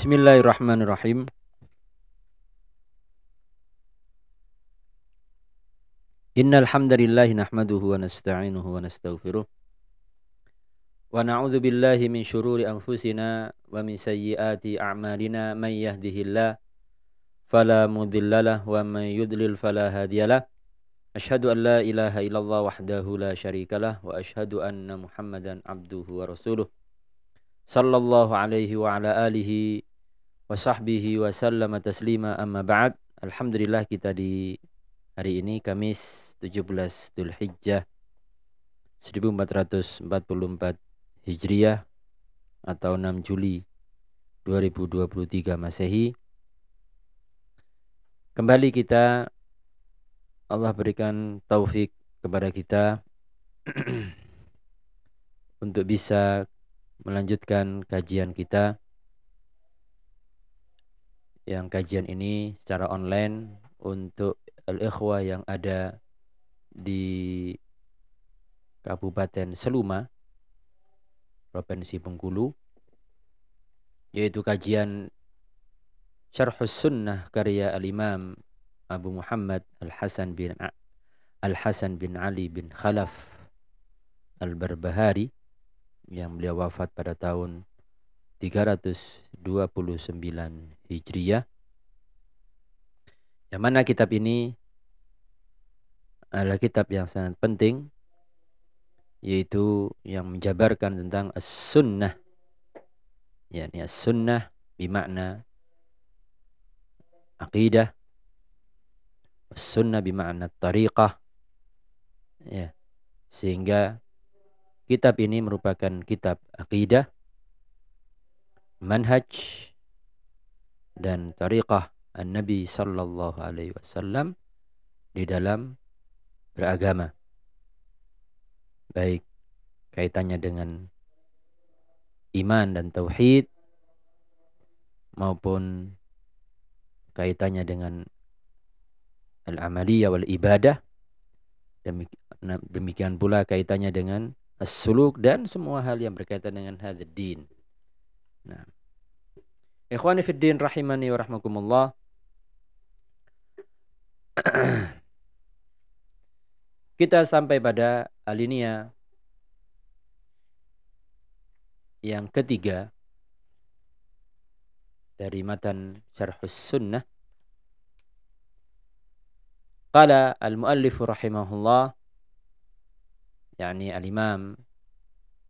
Bismillahirrahmanirrahim. Innal hamdalillah nahmaduhu wa nasta'inuhu wa nastaghfiruh. Wa na'udzu billahi min shururi anfusina wa min sayyiati a'malina may yahdihillah fala mudhillalah wa may yudlil fala hadiyalah. Ashhadu an la ilaha illallah wahdahu la syarikalah wa ashhadu anna Muhammadan abduhu wa rasuluh. Sallallahu alaihi wa ala alihi wa sahbihi wa sallama taslima amma ba'd. Alhamdulillah kita di hari ini Kamis 17 Dzulhijjah 1444 Hijriah atau 6 Juli 2023 Masehi. Kembali kita Allah berikan taufik kepada kita untuk bisa melanjutkan kajian kita yang kajian ini secara online untuk al-ikhwah yang ada di Kabupaten Seluma Provinsi Bengkulu yaitu kajian Syarhus Sunnah karya Al-Imam Abu Muhammad Al-Hasan bin Al-Hasan bin Ali bin Khalaf Al-Barbahari yang beliau wafat pada tahun 329 Hijriah. Yang mana kitab ini adalah kitab yang sangat penting yaitu yang menjabarkan tentang as-sunnah. Yakni as-sunnah bermakna aqidah sunnah bima'na tariqah. Ya sehingga kitab ini merupakan kitab akidah manhaj dan tariqah an-nabi sallallahu alaihi wasallam di dalam beragama baik kaitannya dengan iman dan tauhid maupun kaitannya dengan al-amaliyah wal ibadah. Demikian pula kaitannya dengan as-suluk dan semua hal yang berkaitan dengan hadzal din. Nah. Ikhwani fid din rahimani wa rahmakumullah. Kita sampai pada alinea yang ketiga dari matan Syarhus Sunnah Qala al-muallif rahimahullah yakni al-imam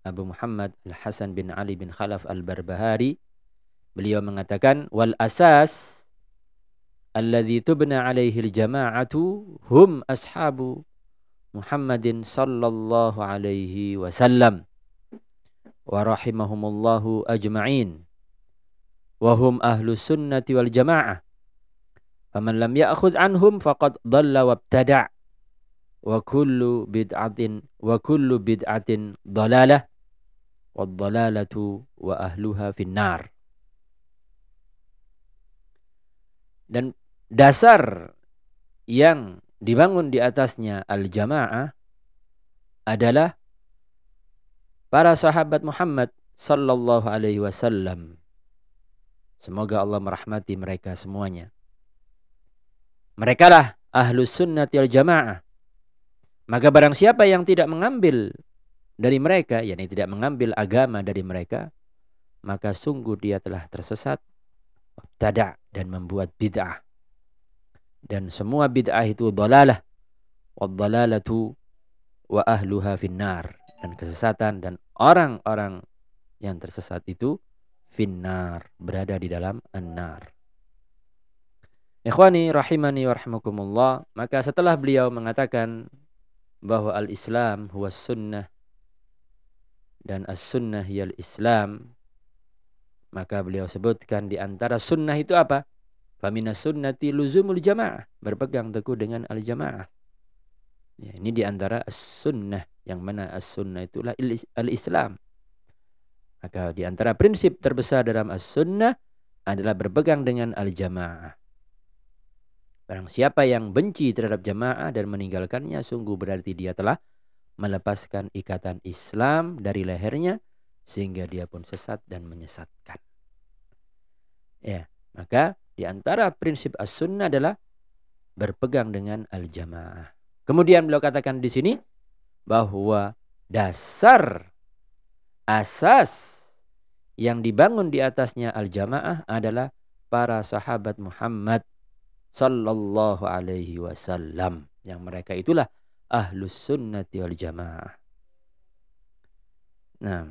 Abu Muhammad Al-Hasan bin Ali bin Khalaf Al-Barbahari. Beliau mengatakan wal asas alladhi tubna alaihi al-jama'atu hum ashabu Muhammadin sallallahu alaihi wasallam wa rahimahumullahu ajma'in wa hum ahlu sunnati wal jama'ah. Faman lam ya'khudh anhum faqad dhalla wabtada' wa kullu bid'atin wa kullu bid'atin dhalalah wa ahluha finnar. Dan dasar yang dibangun di atasnya al-jamaah adalah para sahabat Muhammad sallallahu alaihi wasallam. Semoga Allah merahmati mereka semuanya. Mereka lah ahlus sunnati al jamaah. Maka barang siapa yang tidak mengambil dari mereka, yakni tidak mengambil agama dari mereka, maka sungguh dia telah tersesat, tada dan membuat bid'ah. Dan semua bid'ah itu dalalah. Waddalalatu wa ahluha finnar. Dan kesesatan dan orang-orang yang tersesat itu finnar. Berada di dalam an-nar. Ikhwani rahimani wa maka setelah beliau mengatakan bahwa al-Islam huwa sunnah dan as-sunnah yal Islam, maka beliau sebutkan di antara sunnah itu apa? Famina sunnati luzumul jamaah, berpegang teguh dengan al-jamaah. Ya, ini di antara as-sunnah yang mana as-sunnah itulah al-Islam. Maka di antara prinsip terbesar dalam as-sunnah adalah berpegang dengan al-jamaah. Barang siapa yang benci terhadap jamaah dan meninggalkannya, sungguh berarti dia telah melepaskan ikatan Islam dari lehernya sehingga dia pun sesat dan menyesatkan. Ya, maka di antara prinsip as-sunnah adalah berpegang dengan al-jamaah. Kemudian beliau katakan di sini bahwa dasar asas yang dibangun di atasnya al-jamaah adalah para sahabat Muhammad sallallahu alaihi wasallam yang mereka itulah ahlus sunnati wal jamaah. Nah,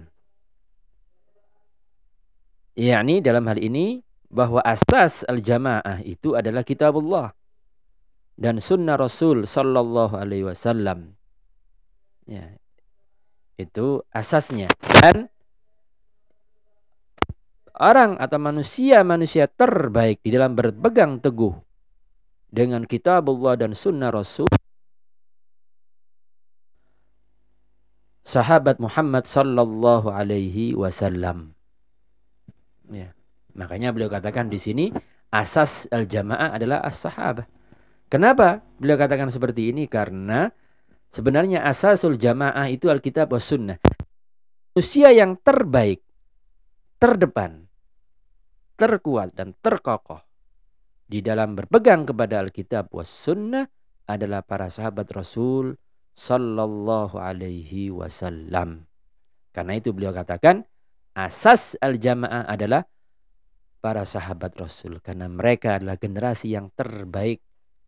yakni dalam hal ini bahwa asas al-jamaah itu adalah kitabullah dan sunnah Rasul sallallahu alaihi wasallam. Ya. Itu asasnya. Dan orang atau manusia-manusia terbaik di dalam berpegang teguh dengan kitabullah dan sunnah Rasul sahabat Muhammad sallallahu alaihi wasallam. Ya. Makanya beliau katakan di sini asas al-jamaah adalah as-sahabah. Kenapa beliau katakan seperti ini? Karena sebenarnya asasul jamaah itu Alkitab was sunnah. Manusia yang terbaik, terdepan, terkuat dan terkokoh di dalam berpegang kepada Alkitab was sunnah adalah para sahabat Rasul sallallahu alaihi wasallam. Karena itu beliau katakan asas al-jamaah adalah para sahabat Rasul karena mereka adalah generasi yang terbaik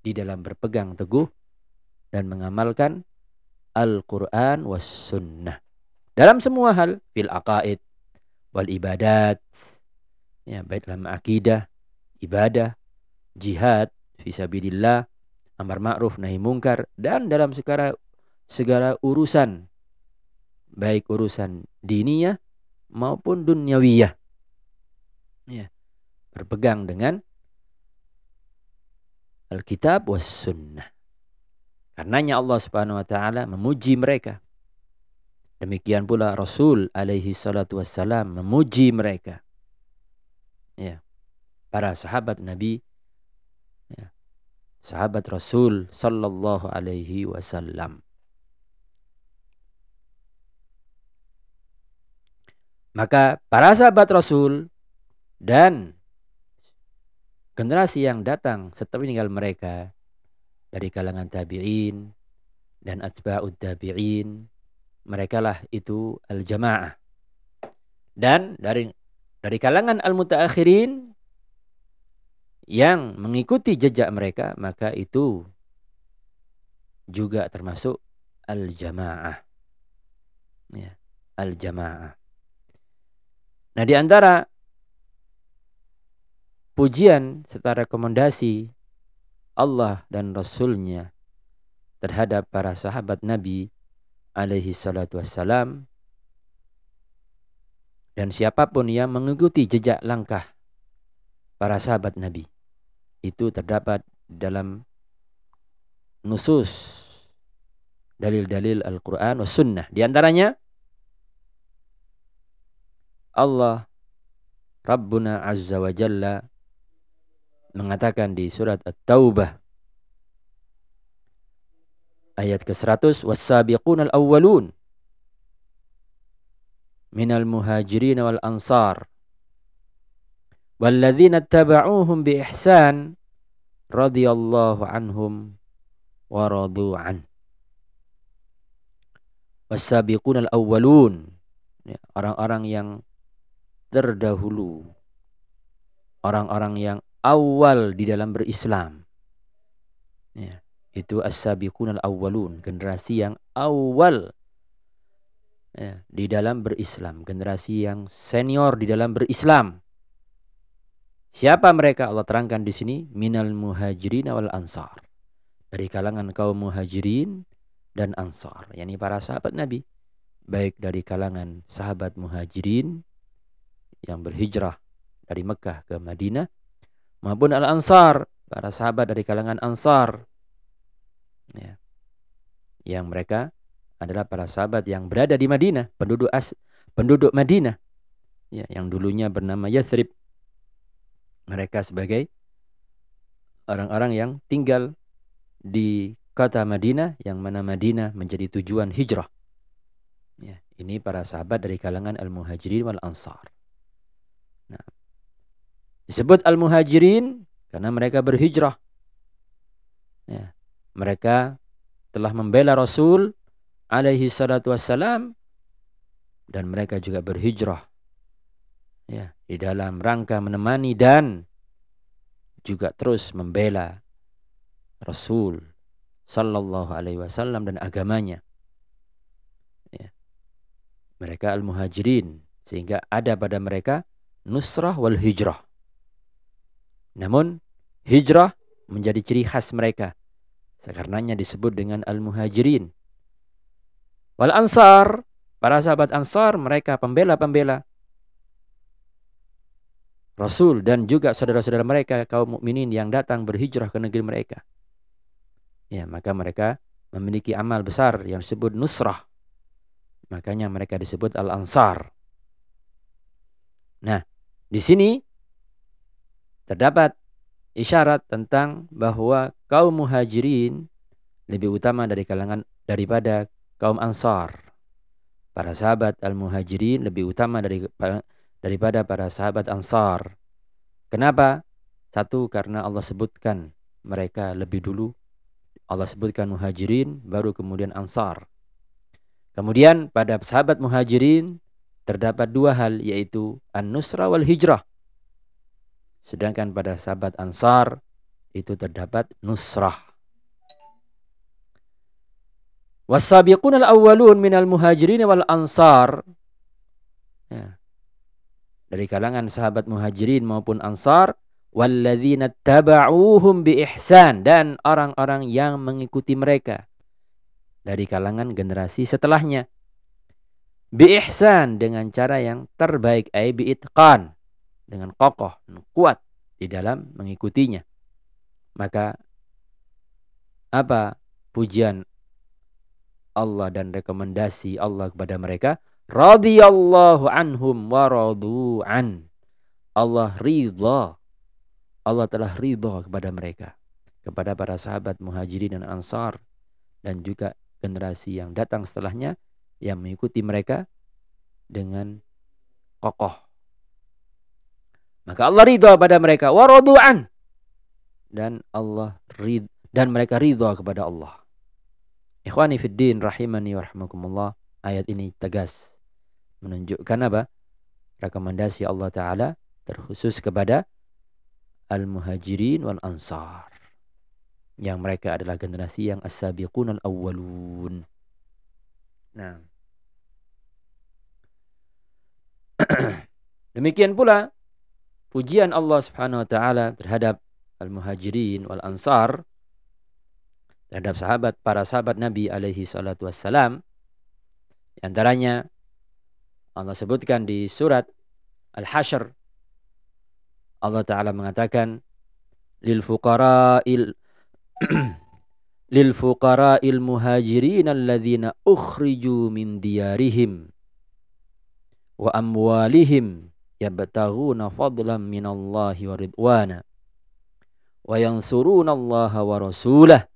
di dalam berpegang teguh dan mengamalkan Al-Quran was sunnah. Dalam semua hal, fil aqaid, wal ibadat, ya, baik dalam akidah, ibadah, jihad, fisabilillah, amar ma'ruf, nahi mungkar, dan dalam segala, segala urusan, baik urusan diniyah maupun dunyawiyah. Ya, berpegang dengan Alkitab was sunnah. Karenanya Allah Subhanahu wa taala memuji mereka. Demikian pula Rasul alaihi salatu wassalam memuji mereka. Ya. Para sahabat Nabi ya. Sahabat Rasul sallallahu alaihi wasallam. Maka para sahabat Rasul dan generasi yang datang setelah meninggal mereka dari kalangan tabi'in dan atba'ud tabi'in mereka lah itu al-jamaah. Dan dari dari kalangan al-mutaakhirin yang mengikuti jejak mereka maka itu juga termasuk al-jamaah. Ya al-jamaah nah di antara pujian serta rekomendasi Allah dan Rasulnya terhadap para sahabat Nabi alaihi salatu wassalam dan siapa pun yang mengikuti jejak langkah para sahabat Nabi itu terdapat dalam nusus dalil-dalil Al-Quran was sunnah. Di antaranya Allah Rabbuna Azza wa Jalla mengatakan di surat At-Taubah ayat ke-100 was-sabiqun al-awwalun minal muhajirin wal ansar walladzina tabauhum bi ihsan radhiyallahu anhum wa radu an. Was-sabiqun al-awwalun ya, orang-orang yang terdahulu orang-orang yang awal di dalam berislam. Ya, itu as-sabiqun al-awwalun, generasi yang awal ya, di dalam berislam, generasi yang senior di dalam berislam. Siapa mereka? Allah terangkan di sini minal muhajirin wal ansar. Dari kalangan kaum muhajirin dan ansar, yakni para sahabat Nabi, baik dari kalangan sahabat muhajirin yang berhijrah dari Mekah ke Madinah maupun al-ansar, para sahabat dari kalangan ansar. Ya. Yang mereka adalah para sahabat yang berada di Madinah, penduduk as, penduduk Madinah. Ya, yang dulunya bernama Yathrib. Mereka sebagai orang-orang yang tinggal di kota Madinah yang mana Madinah menjadi tujuan hijrah. Ya, ini para sahabat dari kalangan al-muhajirin wal ansar. Nah, Disebut al-muhajirin karena mereka berhijrah. Ya, mereka telah membela Rasul alaihi salatu wassalam dan mereka juga berhijrah ya di dalam rangka menemani dan juga terus membela Rasul sallallahu alaihi wasallam dan agamanya. Ya. Mereka al-muhajirin sehingga ada pada mereka nusrah wal hijrah. Namun hijrah menjadi ciri khas mereka. Karenanya disebut dengan al-muhajirin. Wal ansar, para sahabat ansar mereka pembela-pembela Rasul dan juga saudara-saudara mereka kaum mukminin yang datang berhijrah ke negeri mereka. Ya, maka mereka memiliki amal besar yang disebut nusrah. Makanya mereka disebut al-ansar. Nah, di sini terdapat isyarat tentang bahwa kaum muhajirin lebih utama dari kalangan daripada kaum ansar. Para sahabat al-muhajirin lebih utama dari daripada para sahabat ansar. Kenapa? Satu, karena Allah sebutkan mereka lebih dulu. Allah sebutkan muhajirin, baru kemudian ansar. Kemudian pada sahabat muhajirin terdapat dua hal yaitu an-nusra wal hijrah. Sedangkan pada sahabat Ansar itu terdapat nusrah. Wasabiqun al-awwalun minal muhajirin wal ansar. Ya. Dari kalangan sahabat muhajirin maupun ansar. Walladzina taba'uhum bi ihsan. Dan orang-orang yang mengikuti mereka. Dari kalangan generasi setelahnya. Bi ihsan dengan cara yang terbaik. Ay bi itqan dengan kokoh, kuat di dalam mengikutinya. Maka apa pujian Allah dan rekomendasi Allah kepada mereka? Radiyallahu anhum wa an. Allah ridha. Allah telah ridha kepada mereka. Kepada para sahabat muhajirin dan ansar. Dan juga generasi yang datang setelahnya. Yang mengikuti mereka dengan kokoh maka Allah ridha pada mereka waradu'an dan Allah rid dan mereka ridha kepada Allah. Ikhwani fid din rahimani wa rahmakumullah. Ayat ini tegas menunjukkan apa? Rekomendasi Allah taala terkhusus kepada al-muhajirin wal ansar. Yang mereka adalah generasi yang as-sabiqun al-awwalun. Nah. Demikian pula pujian Allah Subhanahu wa taala terhadap al-muhajirin wal ansar terhadap sahabat para sahabat Nabi alaihi salatu wassalam. Di antaranya Allah sebutkan di surat Al-Hasyr Allah taala mengatakan lil fuqara'il lil fuqara'il muhajirin alladzina ukhriju min diyarihim wa amwalihim yabtaghuna fadlan minallahi wa ridwana wa yansuruna Allah wa rasulah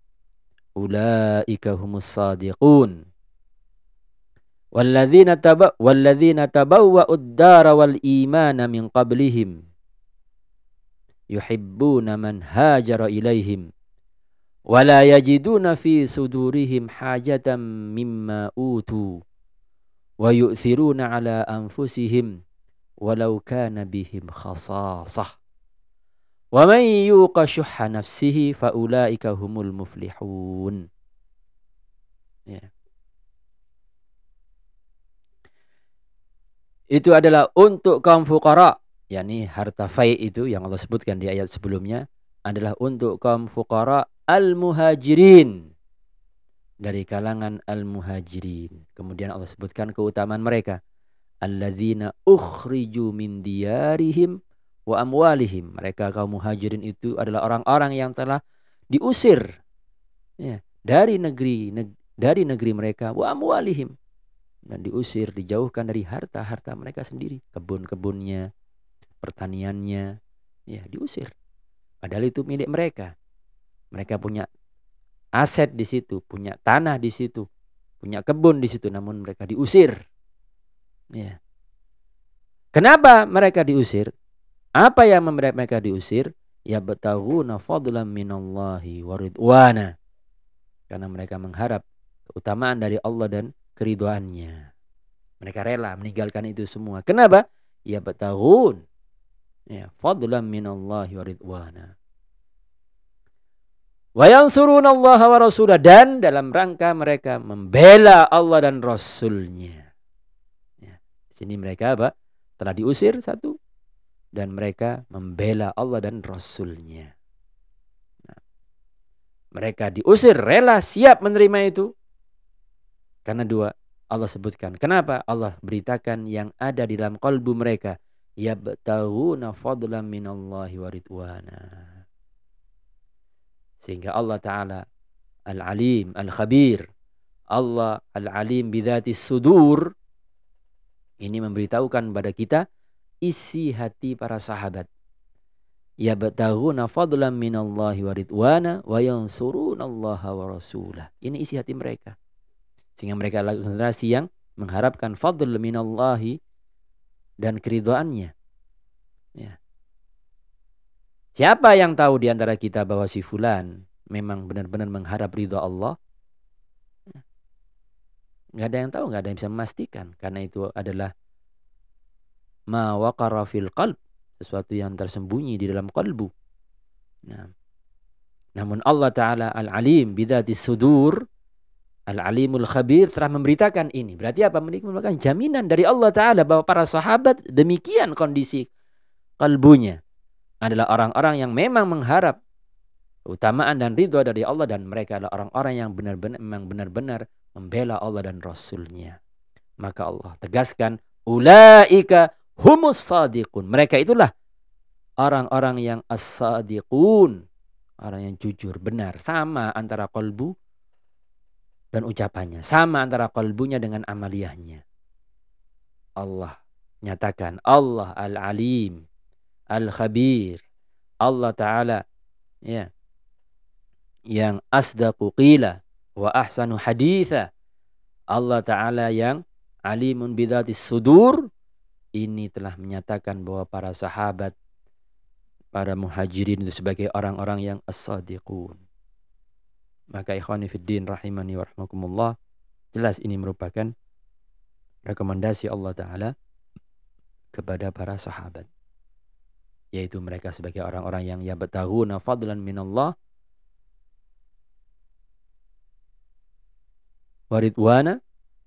ulaika humus sadiqun walladzina taba walladzina tabawwa'u ad-dara wal imana min qablihim yuhibbuna man hajara ilaihim ولا يجدون في صدورهم حاجة مما أوتوا wa yu'thiruna ala anfusihim walau kana bihim khasasah. Wa man yuqa shuhha nafsihi fa ulaika humul muflihun. Ya. itu adalah untuk kaum fuqara yakni harta fai itu yang Allah sebutkan di ayat sebelumnya adalah untuk kaum fuqara al muhajirin dari kalangan al-muhajirin. Kemudian Allah sebutkan keutamaan mereka alladzina ukhriju min diyarihim wa amwalihim. Mereka kaum muhajirin itu adalah orang-orang yang telah diusir ya, dari negeri neg dari negeri mereka wa amwalihim dan diusir dijauhkan dari harta-harta mereka sendiri, kebun-kebunnya, pertaniannya, ya diusir. Padahal itu milik mereka. Mereka punya aset di situ, punya tanah di situ, punya kebun di situ, namun mereka diusir Ya. Kenapa mereka diusir? Apa yang membuat mereka diusir? Ya betahuna fadlan minallahi waridwana. Karena mereka mengharap keutamaan dari Allah dan keriduannya. Mereka rela meninggalkan itu semua. Kenapa? Ya betahun. Ya, fadlan minallahi waridwana. Wa Allah wa rasulah dan dalam rangka mereka membela Allah dan Rasulnya. Ya, di sini mereka apa? Telah diusir satu dan mereka membela Allah dan Rasulnya. Nah, mereka diusir rela siap menerima itu karena dua Allah sebutkan. Kenapa? Allah beritakan yang ada di dalam kalbu mereka. Yabtahuna fadlan minallahi wa ridwana. Sehingga Allah Ta'ala Al-Alim, Al-Khabir. Allah Al-Alim bidhati sudur. Ini memberitahukan kepada kita isi hati para sahabat. Ya Yabtaghuna fadlan minallahi wa ridwana wa yansuruna Allah wa rasulah. Ini isi hati mereka. Sehingga mereka adalah generasi yang mengharapkan fadl minallahi dan keridhaannya. Ya. Siapa yang tahu di antara kita bahwa si fulan memang benar-benar mengharap ridha Allah? Gak ada yang tahu, gak ada yang bisa memastikan. Karena itu adalah ma waqara fil qalb. Sesuatu yang tersembunyi di dalam kalbu. Nah. Namun Allah Ta'ala al-alim bidati sudur. Al-alimul khabir telah memberitakan ini. Berarti apa? Merupakan jaminan dari Allah Ta'ala bahwa para sahabat demikian kondisi kalbunya adalah orang-orang yang memang mengharap utamaan dan ridho dari Allah dan mereka adalah orang-orang yang benar-benar memang benar-benar membela Allah dan Rasulnya. Maka Allah tegaskan, ulaika humus sadiqun. Mereka itulah orang-orang yang as-sadiqun. Orang yang jujur, benar. Sama antara kolbu dan ucapannya. Sama antara kolbunya dengan amaliyahnya. Allah nyatakan, Allah al-alim Al-Khabir. Allah Ta'ala ya yang asdaqu qila wa ahsanu haditha. Allah Ta'ala yang alimun bidatis sudur ini telah menyatakan bahwa para sahabat para muhajirin itu sebagai orang-orang yang as-sadiqun. Maka ikhwani fiddin rahimani wa rahmakumullah jelas ini merupakan rekomendasi Allah Ta'ala kepada para sahabat yaitu mereka sebagai orang-orang yang yabtaghuna fadlan minallah waridwana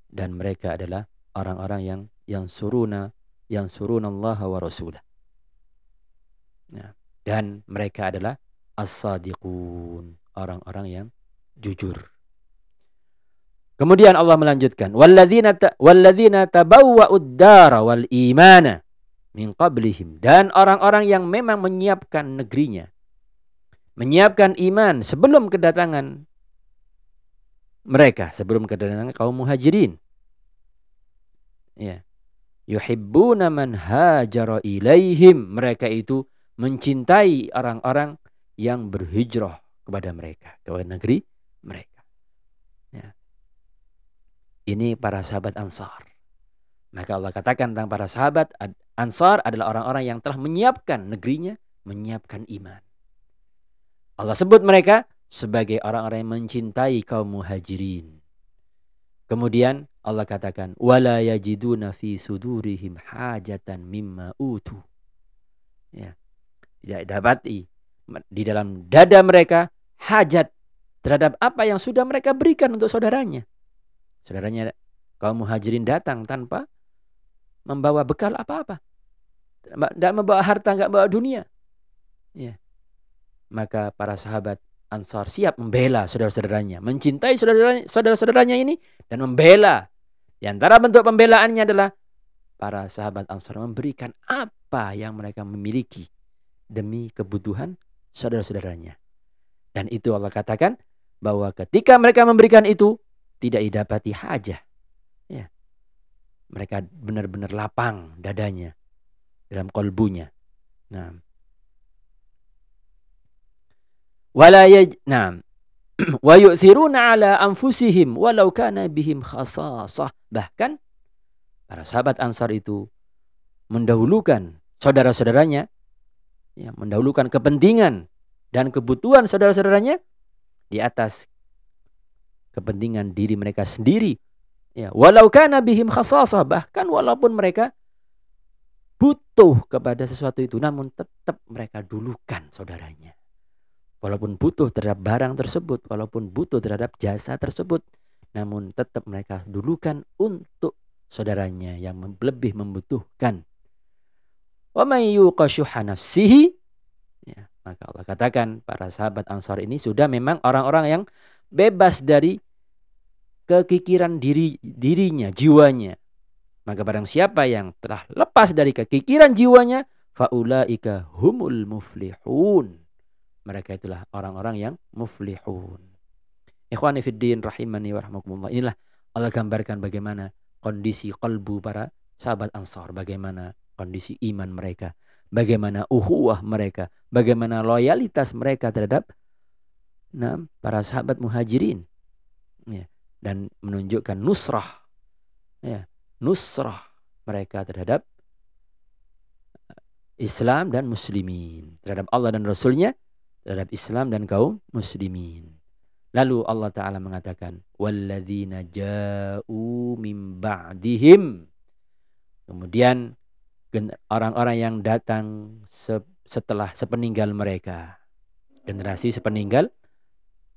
dan mereka adalah orang-orang yang yang suruna yang Allah wa rasulah. Nah, dan mereka adalah as-sadiqun, orang-orang yang jujur. Kemudian Allah melanjutkan, walladzina walladzina tabawwa'ud dara wal imana min qablihim. Dan orang-orang yang memang menyiapkan negerinya menyiapkan iman sebelum kedatangan mereka sebelum kedatangan kaum muhajirin. Ya. Yuhibbuna man hajara ilaihim. Mereka itu mencintai orang-orang yang berhijrah kepada mereka ke negeri mereka. Ya. ini para sahabat ansar maka Allah katakan tentang para sahabat Ansar adalah orang-orang yang telah menyiapkan negerinya, menyiapkan iman. Allah sebut mereka sebagai orang-orang yang mencintai kaum muhajirin. Kemudian Allah katakan, "Wala yajiduna fi sudurihim hajatan mimma utu." Ya. Tidak dapati di dalam dada mereka hajat terhadap apa yang sudah mereka berikan untuk saudaranya. Saudaranya kaum muhajirin datang tanpa membawa bekal apa-apa. Tidak membawa harta, nggak membawa dunia. Ya. Maka para sahabat Ansar siap membela saudara-saudaranya, mencintai saudara-saudaranya ini dan membela. Di antara bentuk pembelaannya adalah para sahabat Ansar memberikan apa yang mereka memiliki demi kebutuhan saudara-saudaranya. Dan itu Allah katakan bahwa ketika mereka memberikan itu tidak didapati hajah. Mereka benar-benar lapang dadanya dalam kolbunya. Nah. Wala yaj nah. wa yu'thiruna ala anfusihim walau kana bihim khasasah. Bahkan para sahabat Ansar itu mendahulukan saudara-saudaranya ya, mendahulukan kepentingan dan kebutuhan saudara-saudaranya di atas kepentingan diri mereka sendiri. Ya, walau kana bihim khasasah bahkan walaupun mereka butuh kepada sesuatu itu namun tetap mereka dulukan saudaranya. Walaupun butuh terhadap barang tersebut, walaupun butuh terhadap jasa tersebut, namun tetap mereka dulukan untuk saudaranya yang lebih membutuhkan. Wa may nafsihi ya, maka Allah katakan para sahabat Ansar ini sudah memang orang-orang yang bebas dari kekikiran diri dirinya, jiwanya. Maka barang siapa yang telah lepas dari kekikiran jiwanya, faulaika humul muflihun. Mereka itulah orang-orang yang muflihun. Ikhwani fiddin rahimani wa rahmakumullah. Inilah Allah gambarkan bagaimana kondisi kalbu para sahabat Ansar, bagaimana kondisi iman mereka, bagaimana uhuwah mereka, bagaimana loyalitas mereka terhadap nah, para sahabat muhajirin. Ya, dan menunjukkan nusrah ya, nusrah mereka terhadap eh, Islam dan muslimin terhadap Allah dan Rasulnya terhadap Islam dan kaum muslimin. Lalu Allah Ta'ala mengatakan walladzina ja'u min ba'dihim. Kemudian orang-orang yang datang setelah sepeninggal mereka. Generasi sepeninggal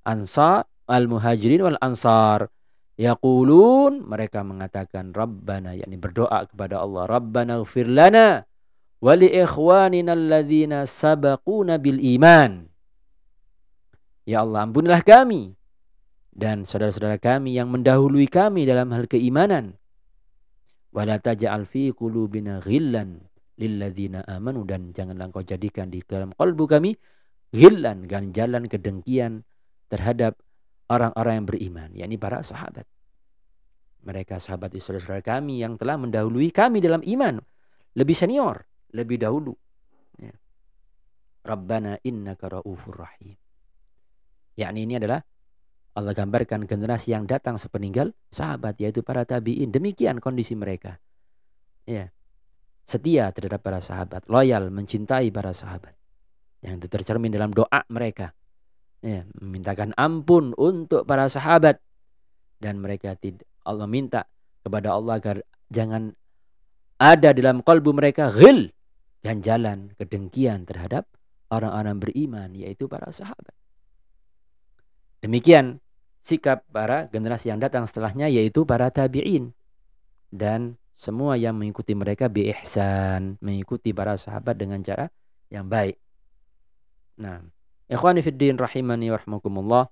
Ansar Al-Muhajirin wal Ansar. Yaqulun mereka mengatakan Rabbana yakni berdoa kepada Allah Rabbana ighfir lana wa li ikhwanina alladhina sabaquna bil iman Ya Allah ampunilah kami dan saudara-saudara kami yang mendahului kami dalam hal keimanan. Wala taj'al fi qulubina ghillan lilladzina amanu dan janganlah engkau jadikan di dalam kalbu kami ghillan ganjalan kedengkian terhadap orang-orang yang beriman, yakni para sahabat. Mereka sahabat saudara-saudara kami yang telah mendahului kami dalam iman, lebih senior, lebih dahulu. Ya. Rabbana innaka raufur rahim yakni ini adalah Allah gambarkan generasi yang datang sepeninggal sahabat yaitu para tabiin demikian kondisi mereka ya setia terhadap para sahabat loyal mencintai para sahabat yang itu tercermin dalam doa mereka ya memintakan ampun untuk para sahabat. Dan mereka tidak Allah minta kepada Allah agar jangan ada dalam kalbu mereka ghil dan jalan kedengkian terhadap orang-orang beriman yaitu para sahabat. Demikian sikap para generasi yang datang setelahnya yaitu para tabi'in. Dan semua yang mengikuti mereka bi ihsan, mengikuti para sahabat dengan cara yang baik. Nah, ikhwani fid din rahimani warahmatullah.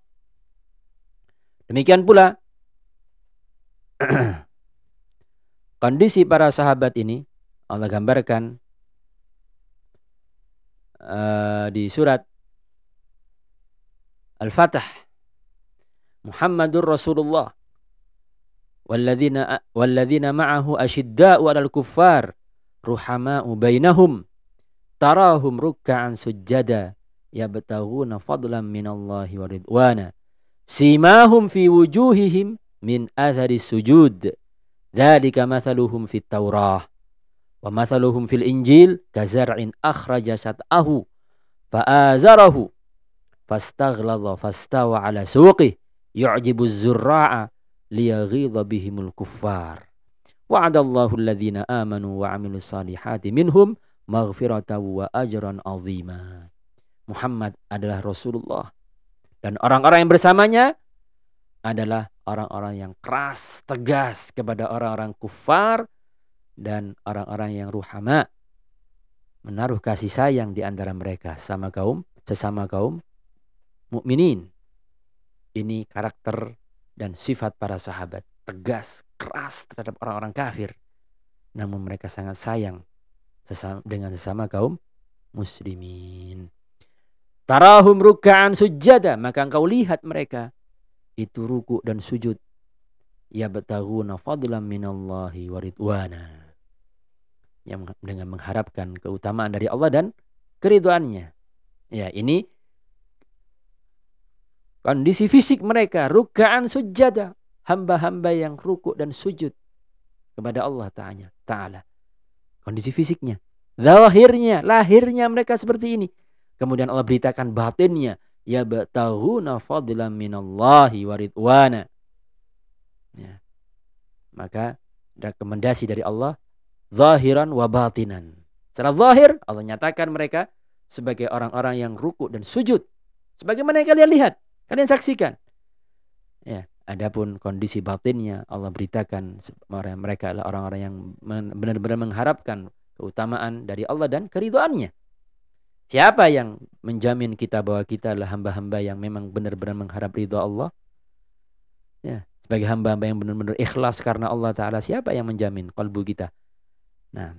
Demikian pula kondisi para sahabat ini Allah gambarkan uh, di surat Al-Fatah Muhammadur Rasulullah. Walladzina walladzina ma'ahu asyidda'u 'alal kuffar ruhama'u bainahum tarahum ruk'an sujada yabtaghuna fadlan minallahi wa ridwana simahum fi wujuhihim min athari sujud dzalika mathaluhum fit taurah wa mathaluhum fil injil kazar'in akhraja sat'ahu fa'azarahu fastaghladha fastawa ala suqihi yu'jibu zurra'a liyaghidha bihimul kuffar. Wa'adallahu alladhina amanu wa amilus salihati minhum maghfiratan wa ajran azima. Muhammad adalah Rasulullah dan orang-orang yang bersamanya adalah orang-orang yang keras, tegas kepada orang-orang kufar dan orang-orang yang ruhama menaruh kasih sayang di antara mereka sama kaum sesama kaum mukminin. Ini karakter dan sifat para sahabat. Tegas, keras terhadap orang-orang kafir. Namun mereka sangat sayang sesama, dengan sesama kaum muslimin. Tarahum ruka'an sujada. Maka engkau lihat mereka. Itu ruku dan sujud. Ya betaguna fadlan minallahi waridwana. Yang dengan mengharapkan keutamaan dari Allah dan keriduannya. Ya ini Kondisi fisik mereka rukaan sujada, hamba-hamba yang rukuk dan sujud kepada Allah Ta'ala. Kondisi fisiknya. Zahirnya, lahirnya mereka seperti ini. Kemudian Allah beritakan batinnya. Ya batahuna fadlan minallahi waridwana. Ya. Maka rekomendasi dari Allah. Zahiran wa batinan. Secara zahir Allah nyatakan mereka sebagai orang-orang yang ruku dan sujud. Sebagaimana yang kalian lihat. Kalian saksikan. Ya, adapun kondisi batinnya Allah beritakan mereka adalah orang-orang yang benar-benar mengharapkan keutamaan dari Allah dan keriduannya. Siapa yang menjamin kita bahwa kita adalah hamba-hamba yang memang benar-benar mengharap ridho Allah? Ya, sebagai hamba-hamba yang benar-benar ikhlas karena Allah Ta'ala, siapa yang menjamin kalbu kita? Nah,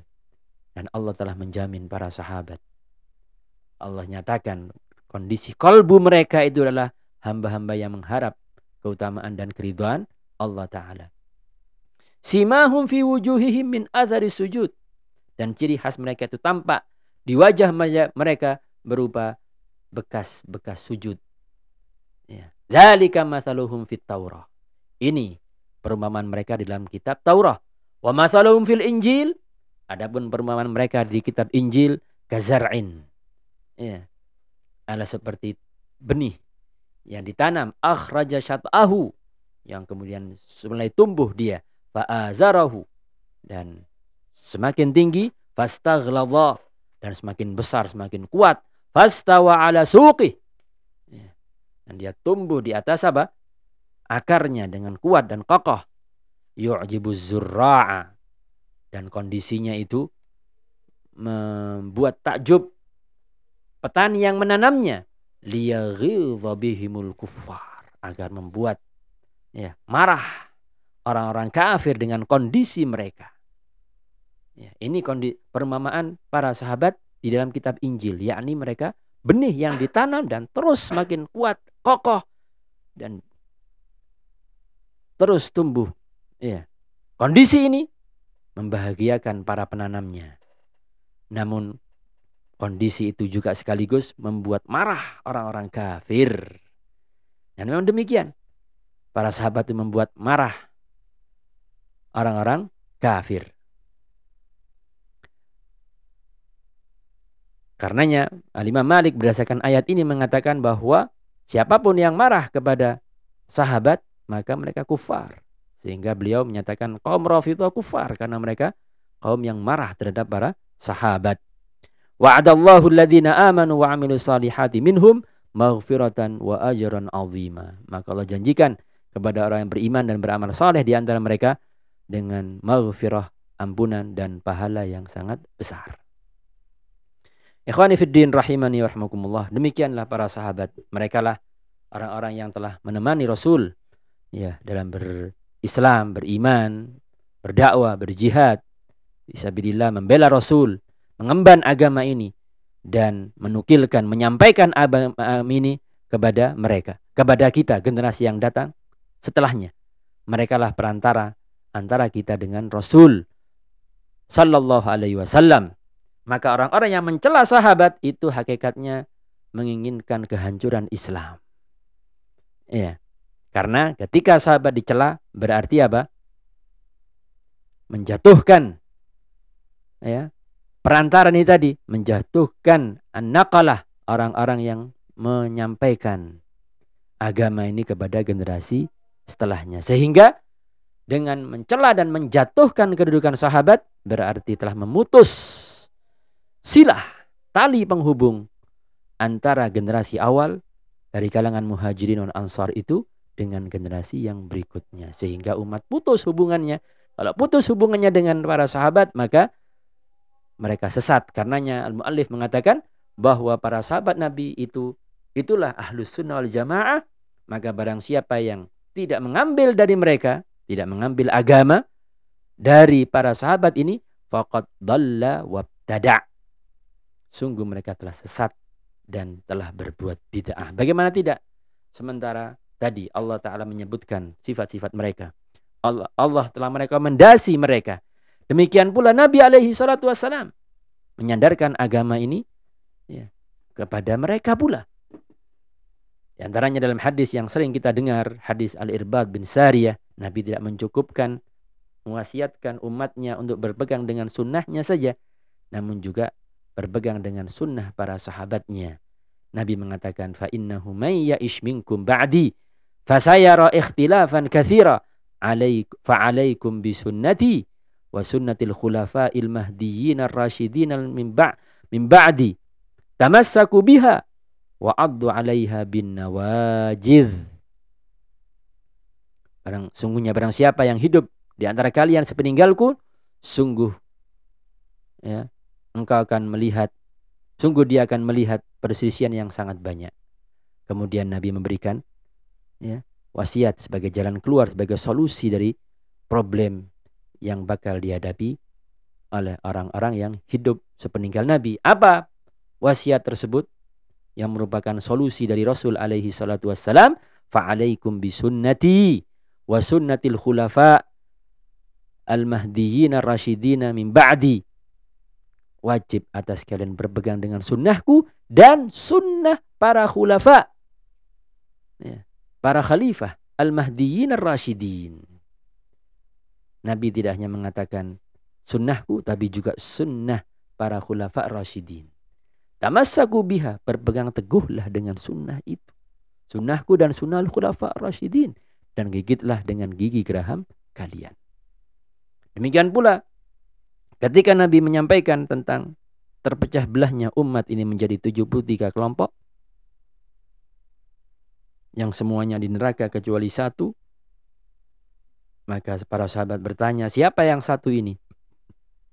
dan Allah telah menjamin para sahabat. Allah nyatakan kondisi kalbu mereka itu adalah hamba-hamba yang mengharap keutamaan dan keriduan Allah Ta'ala. Simahum fi wujuhihim min athari sujud dan ciri khas mereka itu tampak di wajah mereka berupa bekas-bekas sujud. Ya. Dzalika fit Taurah. Ini perumpamaan mereka di dalam kitab Taurah. Wa mathaluhum fil Injil. Adapun perumpamaan mereka di kitab Injil kazar'in. Ya. Seperti benih yang ditanam akhraja syat'ahu yang kemudian mulai tumbuh dia fa'azarahu dan semakin tinggi fastaghladha dan semakin besar semakin kuat. Fastawa ala suqi. Ya. dan dia tumbuh di atas apa? Akarnya dengan kuat dan kokoh. Yu'jibu zurra'a. Dan kondisinya itu membuat takjub petani yang menanamnya. Liyaghidha bihimul kuffar. Agar membuat ya marah orang-orang kafir dengan kondisi mereka Ya, ini kondi, permamaan para sahabat di dalam kitab Injil, yakni mereka benih yang ditanam dan terus semakin kuat, kokoh dan terus tumbuh. Ya. Kondisi ini membahagiakan para penanamnya. Namun kondisi itu juga sekaligus membuat marah orang-orang kafir. Dan memang demikian. Para sahabat itu membuat marah orang-orang kafir. Karenanya Alimah Malik berdasarkan ayat ini mengatakan bahwa siapa pun yang marah kepada sahabat maka mereka kufar. Sehingga beliau menyatakan kaum Rafidhah kufar karena mereka kaum yang marah terhadap para sahabat. Wa'adallahu alladhina amanu wa salihati minhum maghfiratan wa ajran azima. Maka Allah janjikan kepada orang yang beriman dan beramal saleh di antara mereka dengan maghfirah, ampunan dan pahala yang sangat besar. Ikhwani fiddin rahimani warahmatullah. Demikianlah para sahabat. Mereka lah orang-orang yang telah menemani Rasul ya dalam berislam, beriman, berdakwah, berjihad, bisabilillah membela Rasul, mengemban agama ini dan menukilkan, menyampaikan agama ini kepada mereka, kepada kita generasi yang datang setelahnya. Mereka lah perantara antara kita dengan Rasul sallallahu alaihi wasallam maka orang-orang yang mencela sahabat itu hakikatnya menginginkan kehancuran Islam. Ya. Karena ketika sahabat dicela berarti apa? Menjatuhkan ya. Perantara ini tadi menjatuhkan an-naqalah orang-orang yang menyampaikan agama ini kepada generasi setelahnya. Sehingga dengan mencela dan menjatuhkan kedudukan sahabat berarti telah memutus silah tali penghubung antara generasi awal dari kalangan muhajirin dan ansar itu dengan generasi yang berikutnya. Sehingga umat putus hubungannya. Kalau putus hubungannya dengan para sahabat maka mereka sesat. Karenanya al-muallif mengatakan bahwa para sahabat nabi itu itulah ahlus sunnah wal jamaah. Maka barang siapa yang tidak mengambil dari mereka tidak mengambil agama dari para sahabat ini faqad dalla wabtada sungguh mereka telah sesat dan telah berbuat bid'ah. Bagaimana tidak? Sementara tadi Allah Ta'ala menyebutkan sifat-sifat mereka. Allah, Allah telah merekomendasi mereka. Demikian pula Nabi alaihi salatu wassalam menyandarkan agama ini ya, kepada mereka pula. Di antaranya dalam hadis yang sering kita dengar, hadis Al-Irbad bin Sariyah, Nabi tidak mencukupkan, mewasiatkan umatnya untuk berpegang dengan sunnahnya saja, namun juga berpegang dengan sunnah para sahabatnya. Nabi mengatakan fa innahu may ya'ish minkum ba'di fasayara ikhtilafan katsira alaik fa alaikum bi sunnati wa sunnatil khulafa'il mahdiyyin ar-rasyidin min ba' min ba'di tamassaku biha wa addu 'alaiha bin nawajidh Barang sungguhnya barang siapa yang hidup di antara kalian sepeninggalku sungguh ya engkau akan melihat sungguh dia akan melihat perselisihan yang sangat banyak. Kemudian Nabi memberikan ya, wasiat sebagai jalan keluar, sebagai solusi dari problem yang bakal dihadapi oleh orang-orang yang hidup sepeninggal Nabi. Apa wasiat tersebut yang merupakan solusi dari Rasul alaihi salatu wassalam? Fa'alaikum bisunnati wa sunnatil khulafa al-mahdiyyin ar-rasyidin min ba'di wajib atas kalian berpegang dengan sunnahku dan sunnah para khulafa. Ya, para khalifah al-mahdiyyin ar-rasyidin. Nabi tidak hanya mengatakan sunnahku tapi juga sunnah para khulafa ar-rasyidin. Tamassaku biha, berpegang teguhlah dengan sunnah itu. Sunnahku dan sunnah khulafa ar-rasyidin. Dan gigitlah dengan gigi geraham kalian. Demikian pula Ketika Nabi menyampaikan tentang terpecah belahnya umat ini menjadi 73 kelompok yang semuanya di neraka kecuali satu maka para sahabat bertanya siapa yang satu ini?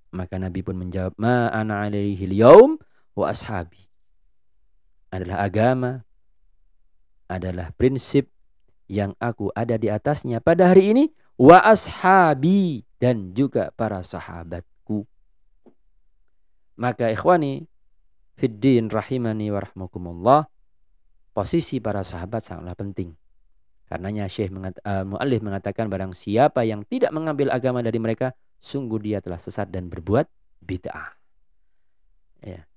Maka Nabi pun menjawab ma ana alaihi yaum wa ashabi. Adalah agama adalah prinsip yang aku ada di atasnya pada hari ini wa ashabi dan juga para sahabat maka ikhwani fiddin rahimani wa rahmakumullah posisi para sahabat sangatlah penting. Karenanya Syekh mengat, uh, Mu'alif mengatakan barang siapa yang tidak mengambil agama dari mereka sungguh dia telah sesat dan berbuat bid'ah. Ya.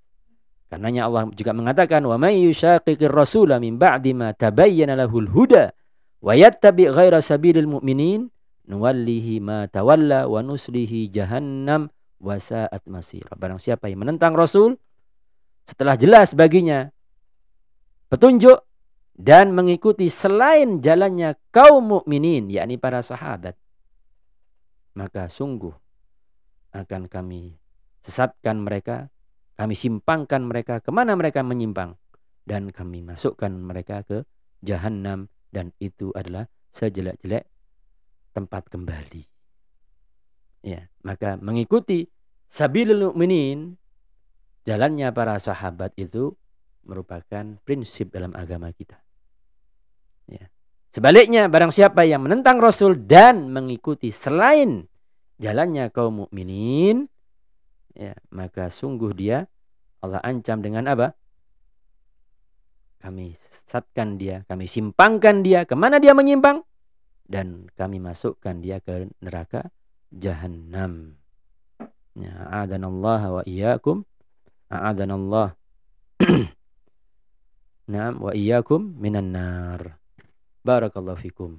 Karenanya Allah juga mengatakan wa may yushaqiqir rasula min ba'di ma tabayyana lahul huda wa yattabi ghaira sabilil mu'minin nuwallihi ma tawalla wa nuslihi jahannam wasaat masir. Barang siapa yang menentang Rasul setelah jelas baginya petunjuk dan mengikuti selain jalannya kaum mukminin yakni para sahabat maka sungguh akan kami sesatkan mereka kami simpangkan mereka ke mana mereka menyimpang dan kami masukkan mereka ke jahanam dan itu adalah sejelek-jelek tempat kembali Ya, maka mengikuti sabilul mu'minin jalannya para sahabat itu merupakan prinsip dalam agama kita. Ya. Sebaliknya barang siapa yang menentang Rasul dan mengikuti selain jalannya kaum mukminin ya, maka sungguh dia Allah ancam dengan apa? Kami sesatkan dia, kami simpangkan dia. Ke mana dia menyimpang? Dan kami masukkan dia ke neraka jahannam. Ya, a'adanallah wa iyyakum. A'adanallah. Naam wa iyyakum minan nar. Barakallahu fikum.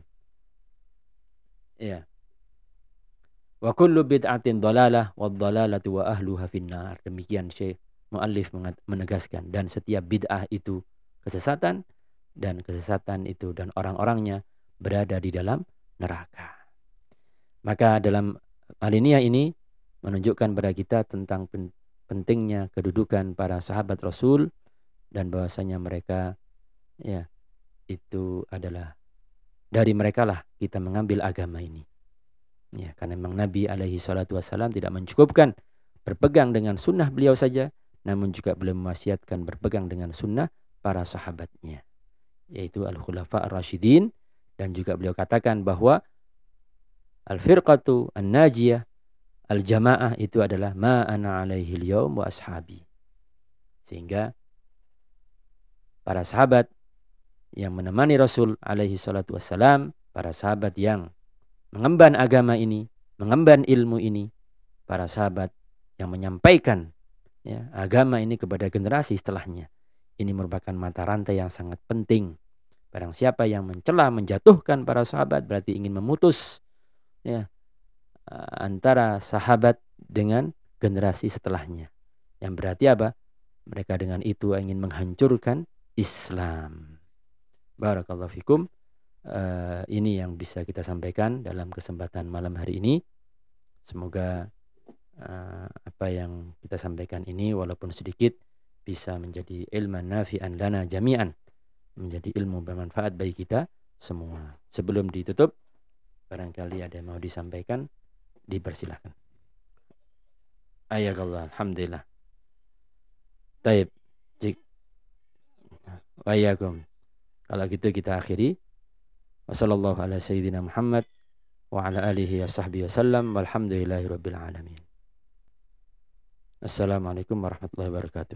Ya. Wa kullu bid'atin dalalah wa dalalatu wa ahluha finnar. Demikian Syekh Muallif menegaskan dan setiap bid'ah itu kesesatan dan kesesatan itu dan orang-orangnya berada di dalam neraka. Maka dalam alinea ini menunjukkan pada kita tentang pentingnya kedudukan para sahabat Rasul dan bahwasanya mereka ya itu adalah dari mereka lah kita mengambil agama ini. Ya, karena memang Nabi alaihi salatu wasallam tidak mencukupkan berpegang dengan sunnah beliau saja, namun juga beliau mewasiatkan berpegang dengan sunnah para sahabatnya, yaitu al-khulafa ar-rasyidin dan juga beliau katakan bahwa Al-firqatu an-najiyah al-jamaah itu adalah ma ana alaihi al wa ashabi. Sehingga para sahabat yang menemani Rasul alaihi salatu wassalam, para sahabat yang mengemban agama ini, mengemban ilmu ini, para sahabat yang menyampaikan ya, agama ini kepada generasi setelahnya. Ini merupakan mata rantai yang sangat penting. Barang siapa yang mencela, menjatuhkan para sahabat berarti ingin memutus ya antara sahabat dengan generasi setelahnya. Yang berarti apa? Mereka dengan itu ingin menghancurkan Islam. Barakallahu fikum. Uh, ini yang bisa kita sampaikan dalam kesempatan malam hari ini. Semoga uh, apa yang kita sampaikan ini walaupun sedikit bisa menjadi ilmu nafi'an lana jami'an. Menjadi ilmu bermanfaat bagi kita semua. Sebelum ditutup, barangkali ada yang mau disampaikan, dipersilahkan. Ayakallah, Alhamdulillah. Taib. Jik. Wayakum. Kalau gitu kita akhiri. Wassalamualaikum ala sayyidina Muhammad wa ala alihi wa sahbihi wasallam walhamdulillahi rabbil alamin. Assalamualaikum warahmatullahi wabarakatuh.